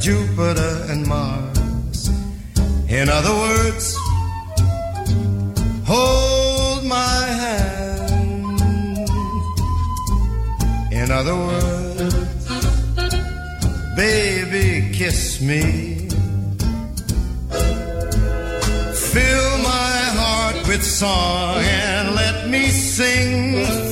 Jupiter and Mars. In other words, hold my hand. In other words, baby, kiss me. Fill my heart with song and let me sing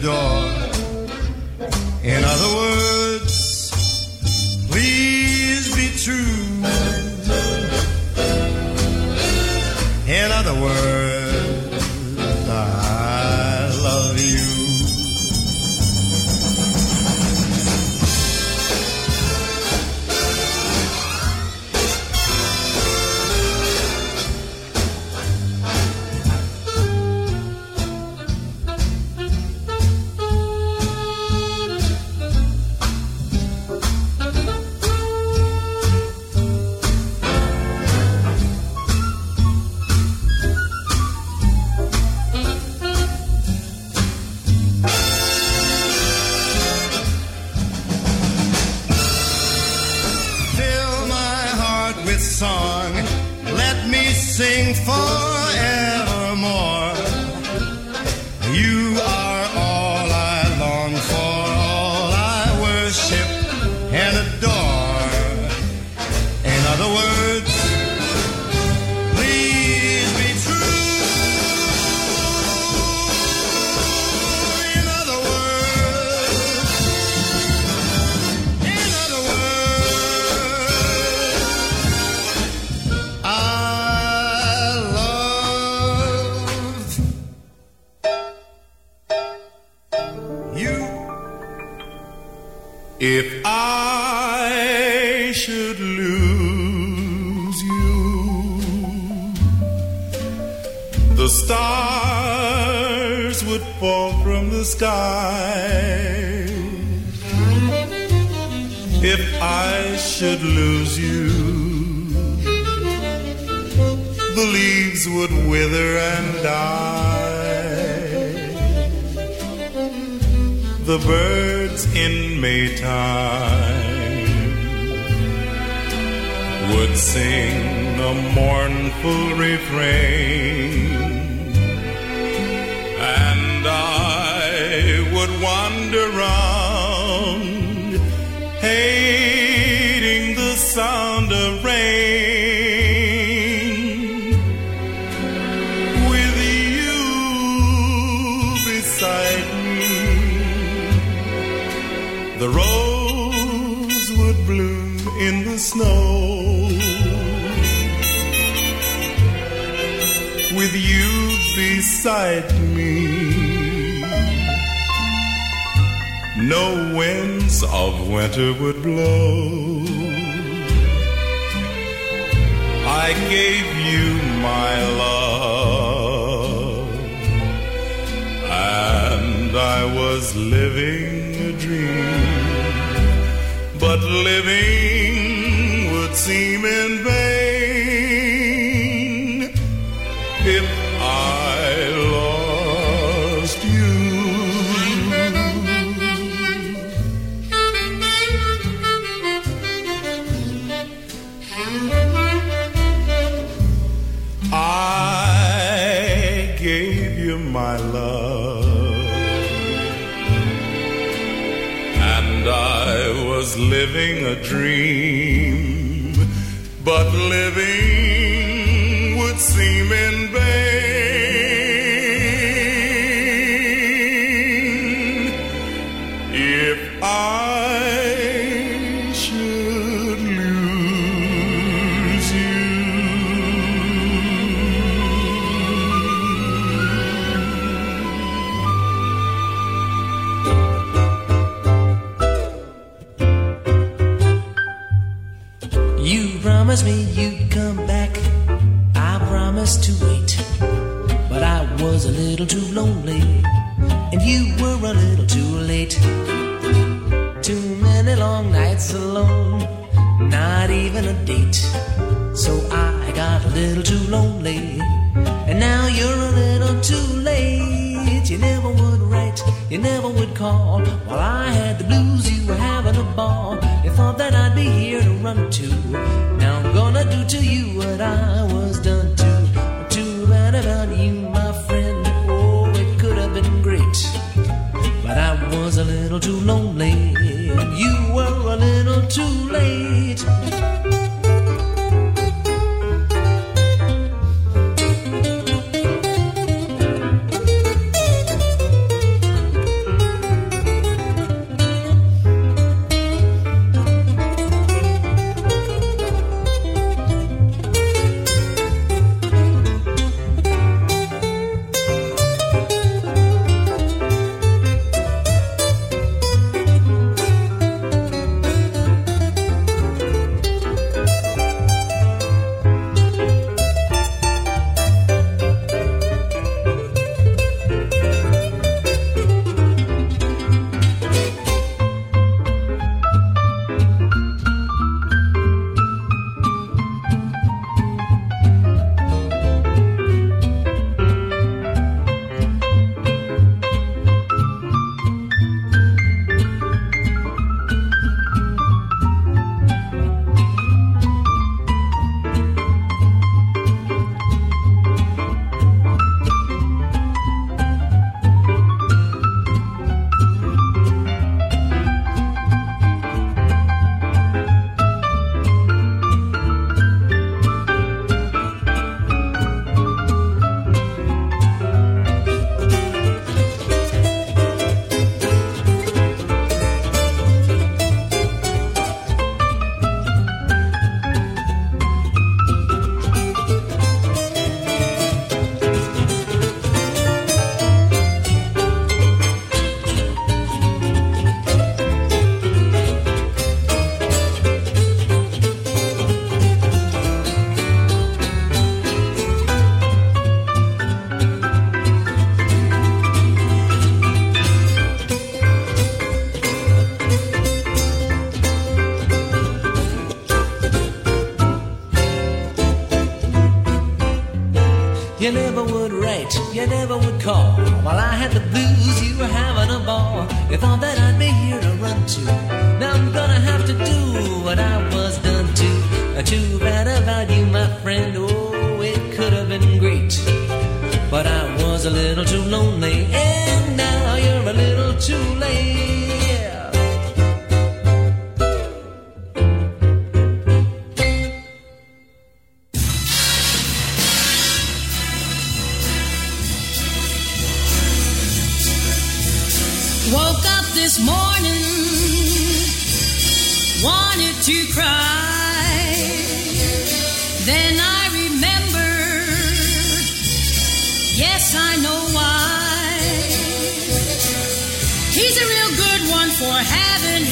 door. If I should lose you, the stars would fall from the sky. If I should lose you, the leaves would wither and die. The birds in Maytime would sing a mournful refrain. Winds of winter would blow. I gave you my love, and I was living living a dream, a little too lonely. And you were a little too late. Too many long nights alone. Not even a date. So I got a little too lonely. And now you're a little too late. You never would write, you never would call. While I had the blues, you were having a ball. You thought that I'd be here to run to. Now I'm gonna do to you what I was done to. Too bad about you, a little too lonely. And you were a little too late. You never would write, you never would call. While I had the blues, you were having a ball. You thought that I'd be here to run to. Now I'm gonna have to do what I was done to. Too bad about you, my friend. Oh, it could have been great. But I was a little too lonely, and now you're a little too late.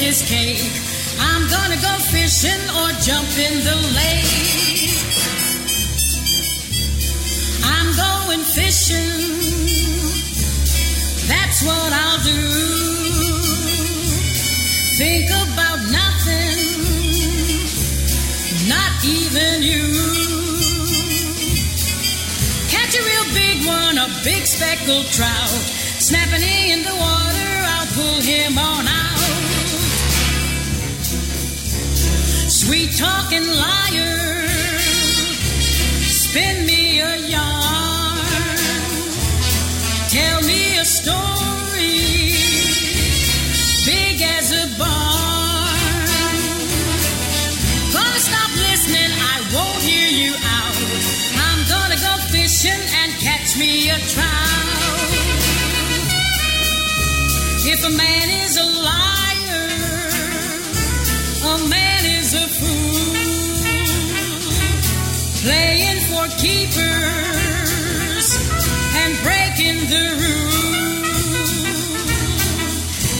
Having his cake. I'm gonna go fishing or jump in the lake. I'm going fishing. That's what I'll do. Think about nothing, not even you. Catch a real big one, a big speckled trout. Snapping in the water, I'll pull him on Sweet talking liar, spin me a yarn. Tell me a story big as a barn. Gonna stop listening, I won't hear you out. I'm gonna go fishing and catch me a trout. If a man is a keepers and breaking the rules.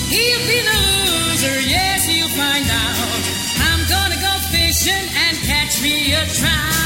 He'll be the loser, yes, he'll find out. I'm gonna go fishing and catch me a trout.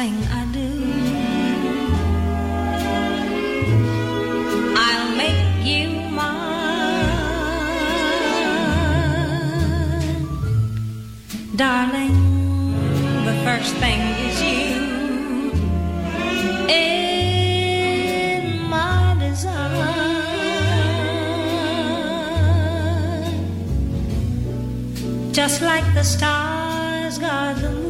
Last thing I do, I'll make you mine. Darling, the first thing is you in my design. Just like the stars guard the moon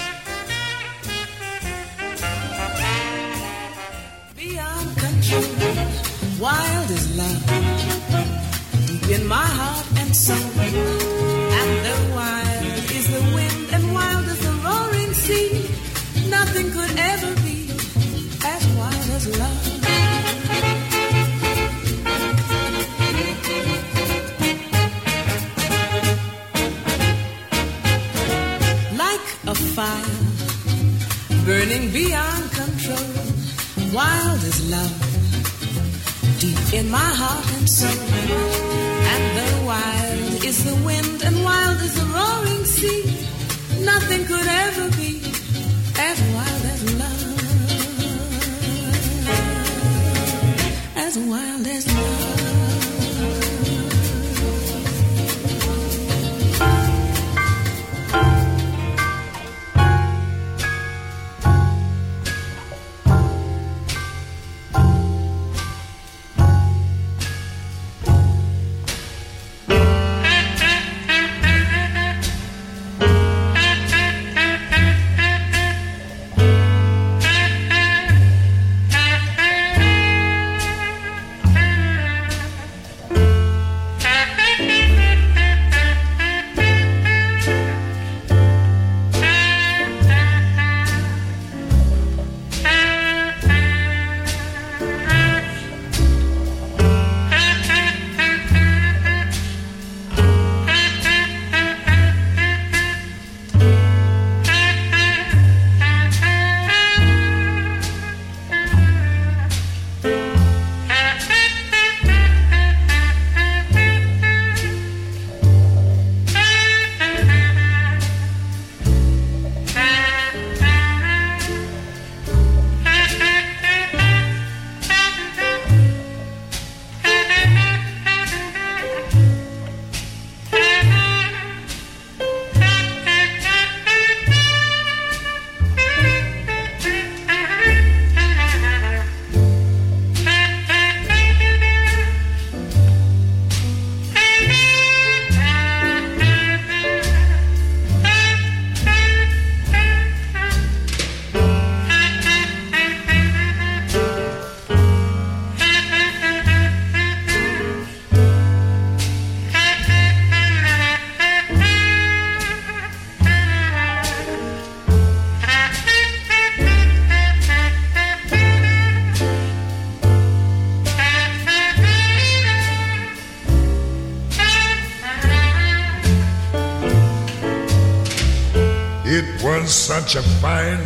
Wild is love, deep in my heart and soul. And the wild is the wind, and wild is the roaring sea. Nothing could ever be as wild as love. As wild as love.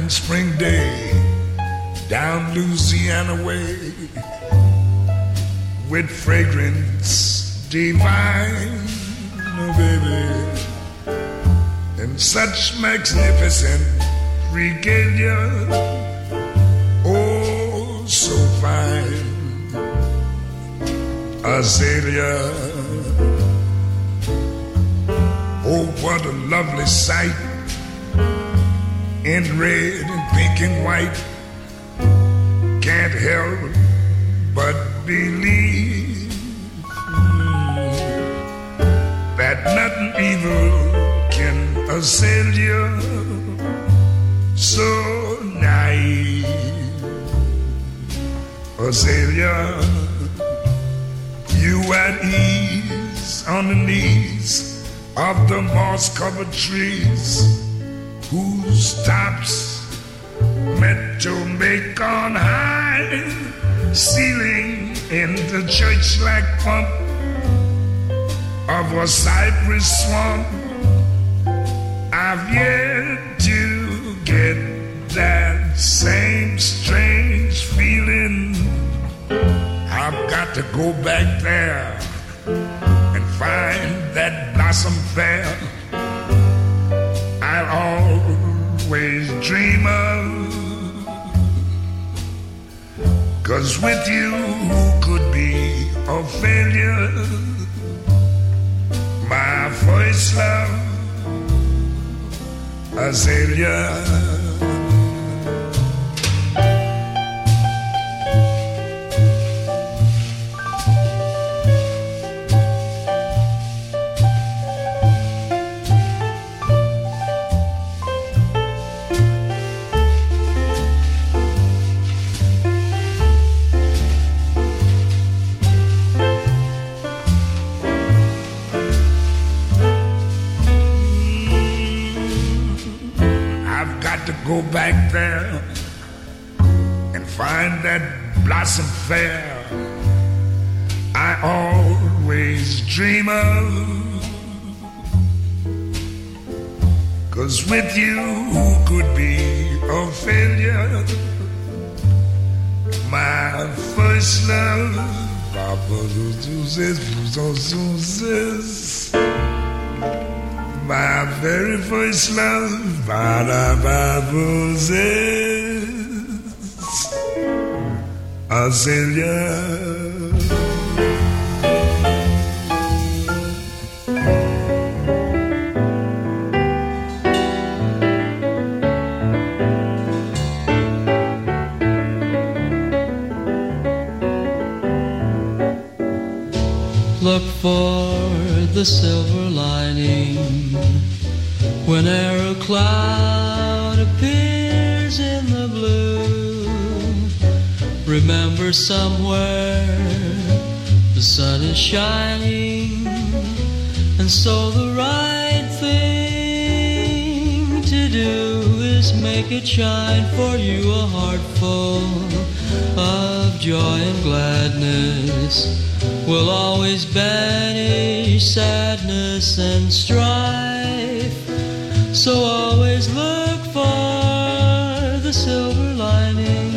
Spring day down Louisiana way with fragrance divine, oh baby, and such magnificent regalia, oh so fine, azalea. Oh, what a lovely sight in red and pink and white. Can't help but believe that nothing evil can assail you. So naive, Azalea, you at ease on the knees of the moss-covered trees whose tops meant to make on high, ceiling in the church-like pump of a cypress swamp. I've yet to get that same strange feeling. I've got to go back there and find that blossom fair. Always dream of. Cause with you who could be a failure. My first love, azalea. Back there and find that blossom fair I always dream of. Cause with you who could be a failure. My first love. My very first love, Badababuzes, Azalea. Look for the silver whenever a cloud appears in the blue. Remember somewhere the sun is shining, and so the right thing to do is make it shine for you a heart full of joy and gladness will always banish sadness and strife. So always look for the silver lining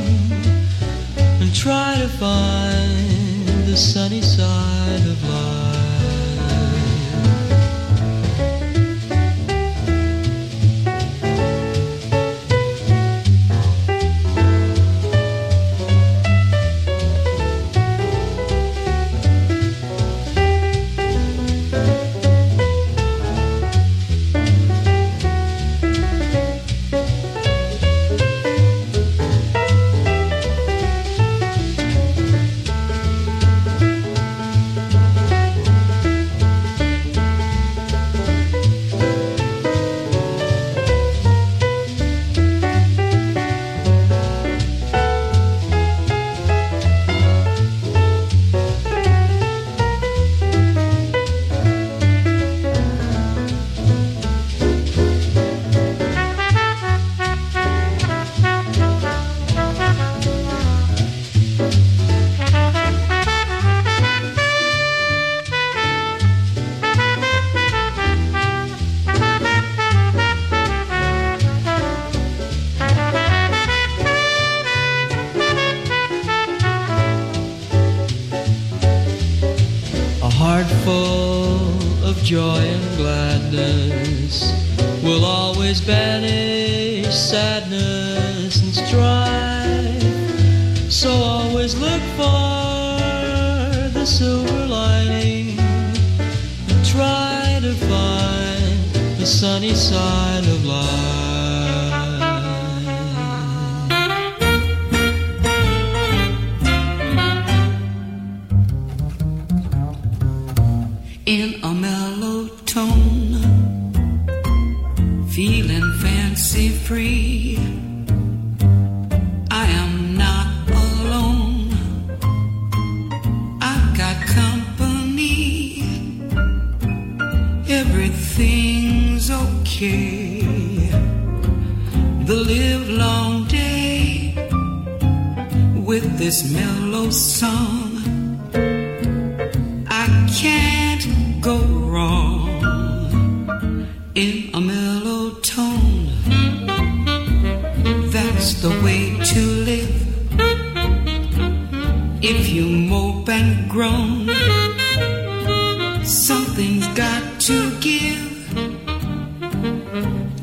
and try to find the sunny side of life.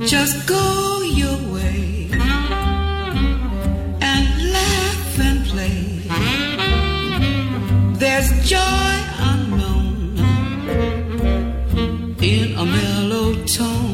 Just go your way and laugh and play. There's joy unknown in a mellow tone.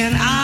Can I